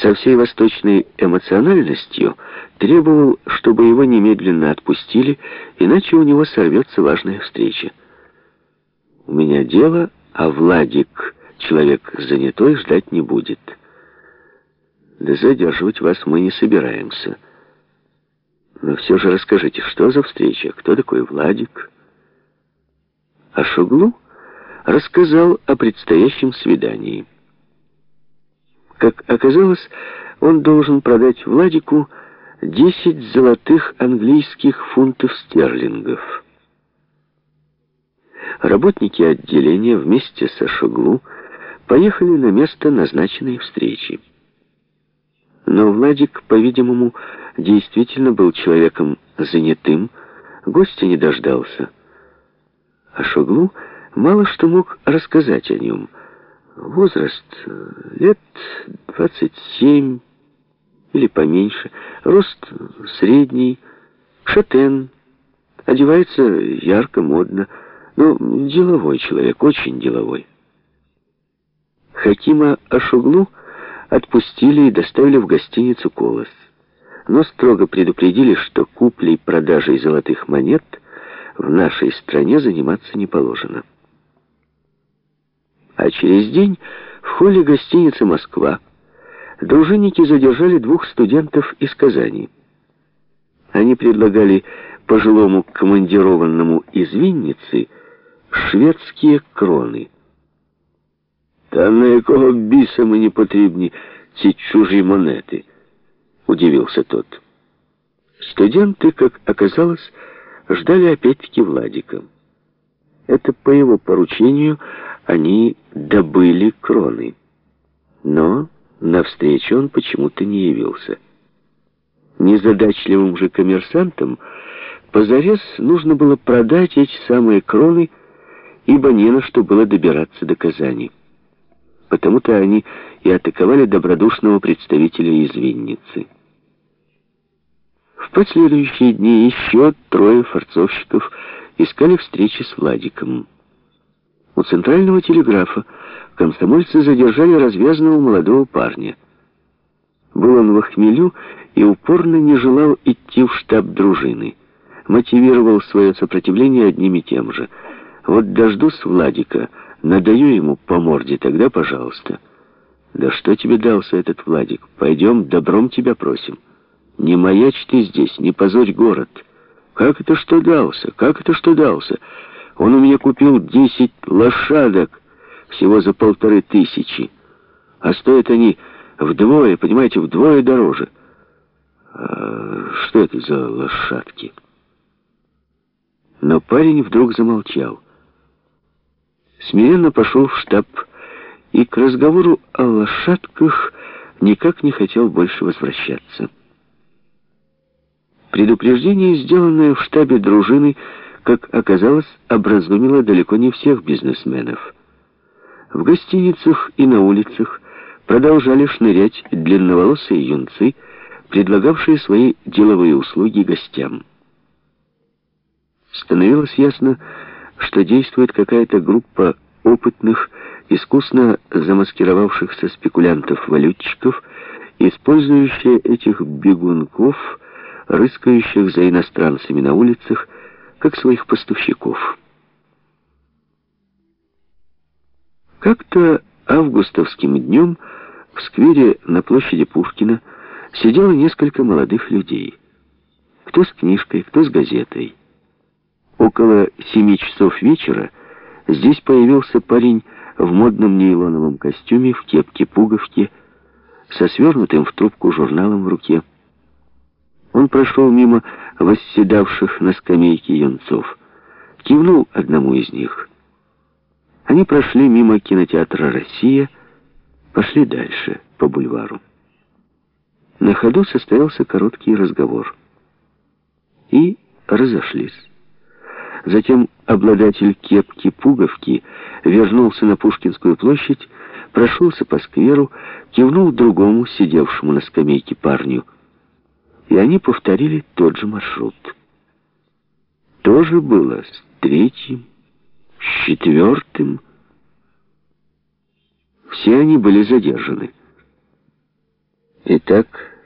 со всей восточной эмоциональностью требовал, чтобы его немедленно отпустили, иначе у него сорвется важная встреча. «У меня дело, а Владик, человек занятой, ждать не будет. Да задерживать вас мы не собираемся. Но все же расскажите, что за встреча, кто такой Владик?» А Шуглу рассказал о предстоящем свидании. Как оказалось, он должен продать Владику 10 золотых английских фунтов стерлингов. Работники отделения вместе со Шуглу поехали на место назначенной встречи. Но Владик, по-видимому, действительно был человеком занятым, гостя не дождался. А Шуглу мало что мог рассказать о нем – Возраст э, лет 27 или поменьше. Рост средний, шатен. Одевается ярко, модно. Ну, деловой человек, очень деловой. Хакима Ашуглу отпустили и доставили в гостиницу «Колос». Но строго предупредили, что куплей-продажей золотых монет в нашей стране заниматься не положено. А через день в холле гостиницы «Москва» дружинники задержали двух студентов из Казани. Они предлагали пожилому командированному из Винницы шведские кроны. «Та на якого біса мені потрібні ці чужі монети?» — удивился тот. Студенты, как оказалось, ждали опять-таки Владика. Это по его поручению они добыли кроны. Но навстречу он почему-то не явился. Незадачливым же коммерсантам позарез нужно было продать эти самые кроны, ибо не на что было добираться до Казани. Потому-то они и атаковали добродушного представителя из Винницы. В последующие дни еще трое форцовщиков искали встречи с Владиком. У центрального телеграфа комсомольцы задержали развязанного молодого парня. Был он в хмелю и упорно не желал идти в штаб дружины. Мотивировал свое сопротивление одним и тем же. «Вот дождусь Владика, надаю ему по морде, тогда пожалуйста». «Да что тебе дался этот Владик? Пойдем, добром тебя просим. Не маячь ты здесь, не позорь город». «Как это что дался? Как это что дался?» Он у меня купил десять лошадок всего за полторы тысячи. А стоят они вдвое, понимаете, вдвое дороже. А что это за лошадки? Но парень вдруг замолчал. Смиренно пошел в штаб и к разговору о лошадках никак не хотел больше возвращаться. Предупреждение, сделанное в штабе дружины, как оказалось, образумило далеко не всех бизнесменов. В гостиницах и на улицах продолжали шнырять длинноволосые юнцы, предлагавшие свои деловые услуги гостям. Становилось ясно, что действует какая-то группа опытных, искусно замаскировавшихся спекулянтов-валютчиков, использующая этих бегунков, рыскающих за иностранцами на улицах, как своих поставщиков. Как-то августовским днем в сквере на площади Пушкина сидело несколько молодых людей. Кто с книжкой, кто с газетой. Около семи часов вечера здесь появился парень в модном нейлоновом костюме, в кепке-пуговке, со свернутым в трубку журналом в руке. Он прошел мимо восседавших на скамейке юнцов. Кивнул одному из них. Они прошли мимо кинотеатра «Россия», пошли дальше, по бульвару. На ходу состоялся короткий разговор. И разошлись. Затем обладатель кепки-пуговки вернулся на Пушкинскую площадь, прошелся по скверу, кивнул другому, сидевшему на скамейке парню, и они повторили тот же маршрут. То же было с третьим, с четвертым. Все они были задержаны. Итак,